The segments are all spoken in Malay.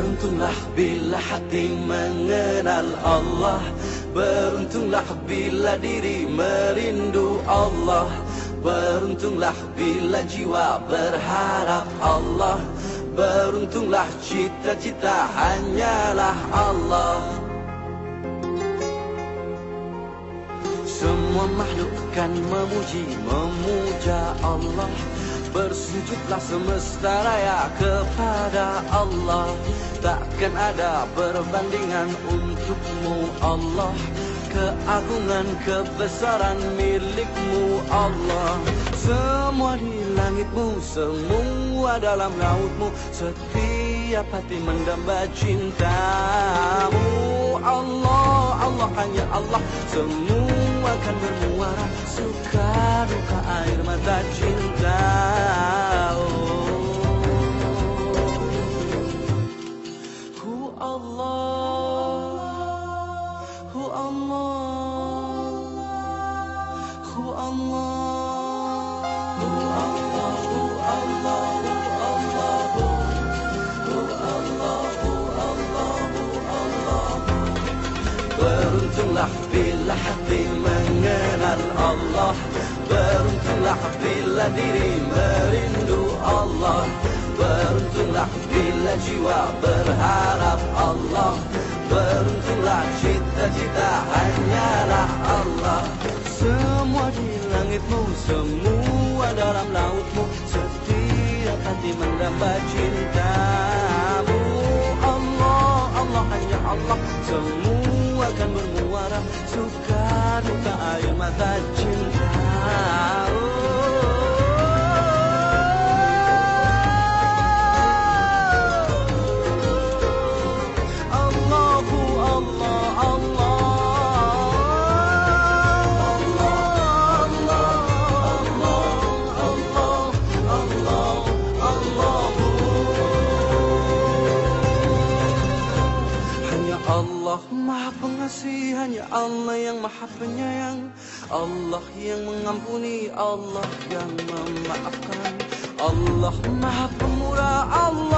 Beruntunglah bila hati mengenal Allah. Beruntunglah bila diri merindu Allah. Beruntunglah bila jiwa berharap Allah. Beruntunglah cita-cita hanyalah Allah. Semua makhluk kan memuji, memuja Allah Bersujudlah semesta raya kepada Allah. Takkan ada perbandingan untukmu Allah. Keagungan kebesaran milikmu Allah. Semua di langitmu, semua dalam lautmu. Setiap hati mendamba cintamu. Allah, Allah hanya Allah. Semua akan bermuara Suka duka air هو الله هو الله هو الله هو الله هو الله beruntuklah bila hati mengenal Allah Beruntuklah bila diri merindu Allah Beruntunglah bila jiwa berharap Allah. Beruntunglah cita-cita hanyalah Allah. Semua di langitmu, semua dalam lautmu. Setiap hati mendamba cintamu. Allah, Allah hanya Allah. Semua akan bermuara. Suka duka air mata cinta Maha Pengasih Hanya Allah yang Maha Penyayang. Allah yang mengampuni Allah yang memaafkan. Allah Maha Pemurah Allah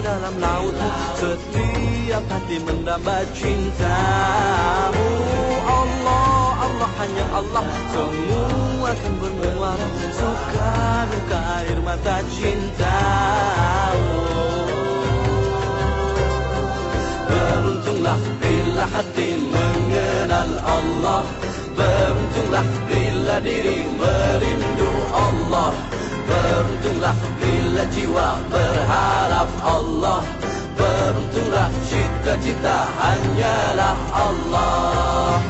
Dalam lautmu Setiap hati mendamba cintamu. Allah, Allah hanya Allah. Semua akan bermuara Suka duka air mata cintamu Beruntunglah bila hati mengenal Allah. Beruntunglah bila diri merindu Allah. Beruntunglah bila jiwa berharap Allah. Beruntunglah cita-cita hanyalah Allah